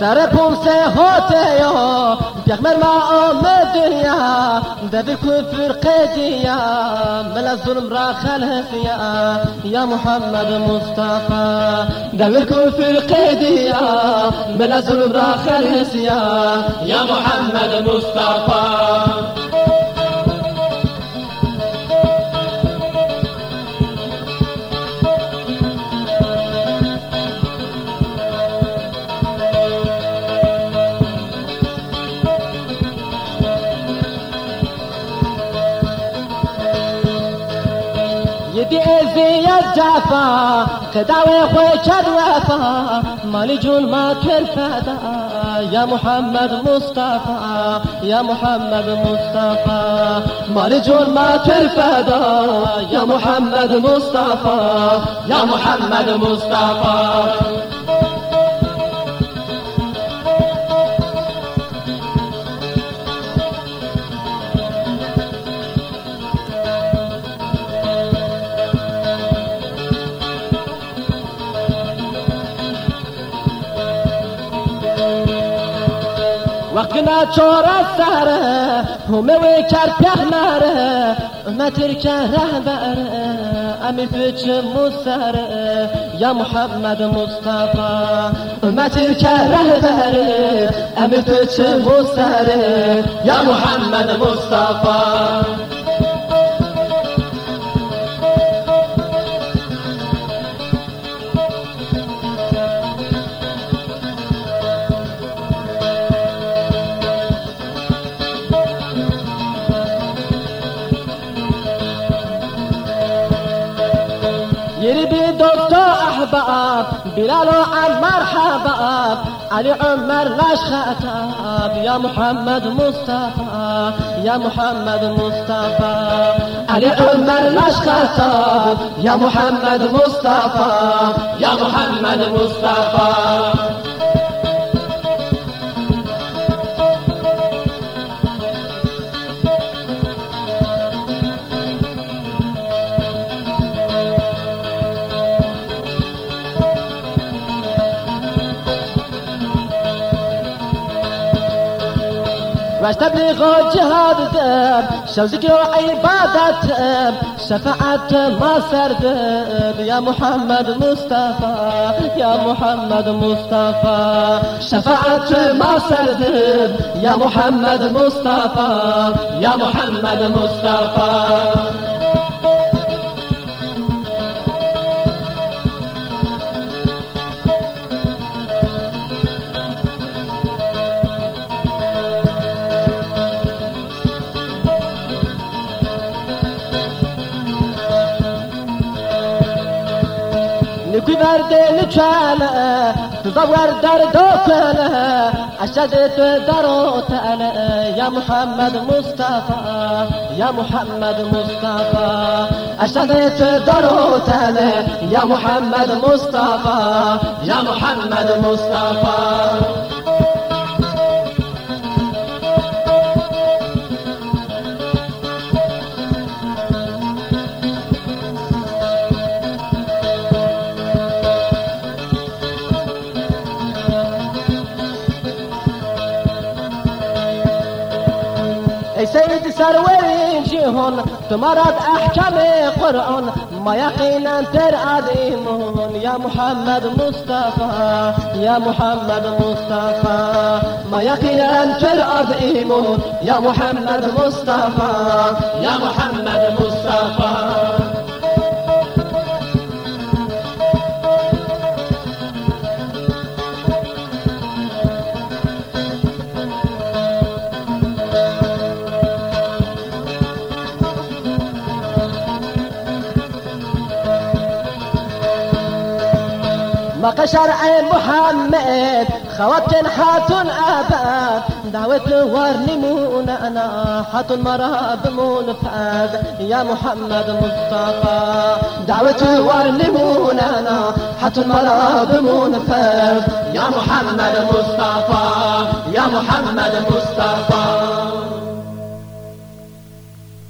سر پومسه هاته یا پیغمبر ما آمد دنیا دبی کفر قدیا ملا ظلم را خلفیا یا محمد مصطفى دبی کفر قدیا ملا ظلم را خلفیا یا محمد مصطفى بإذي الجافا كداوي خوي وفا. مالي جون ما تلفتا يا محمد مصطفى يا محمد مصطفى مالي جون ما تلفتا يا محمد مصطفى يا محمد مصطفى وقنا چورا سره همه و کر پیغمره امتر که رهبر امیر پیچ یا محمد مصطفى امتر که رهبر امیر پیچ مصر یا محمد مصطفى دكتور أحباب بلال وعمار حباب علي عمر لاش خطاب يا محمد مصطفى يا محمد مصطفى علي عمر لاش خطاب يا محمد مصطفى يا محمد مصطفى واش تبليغ جهاد ذاب شوزك وعبادة شفاعة ما سردب يا محمد مصطفى يا محمد مصطفى شفاعة ما سردب يا محمد مصطفى يا محمد مصطفى. نكوي بردين كالا در دوكالا أشدت دروت أنا يا محمد مصطفى يا محمد مصطفى أشدت دروت أنا يا محمد مصطفى يا محمد مصطفى سيد سرورين جيهون تمرد أحكام قرآن. ما يقينا ترعد إيمون يا محمد مصطفى يا محمد مصطفى. ما يقينا ترعد إيمون يا محمد مصطفى يا محمد مصطفى. بقى شرع محمد خوات حاتون أباد. دعوة ورنمون أنا حاتون مراب منفاد يا محمد مصطفى. دعوة ورنمون أنا حاتون مراب منفاد يا محمد مصطفى يا محمد مصطفى.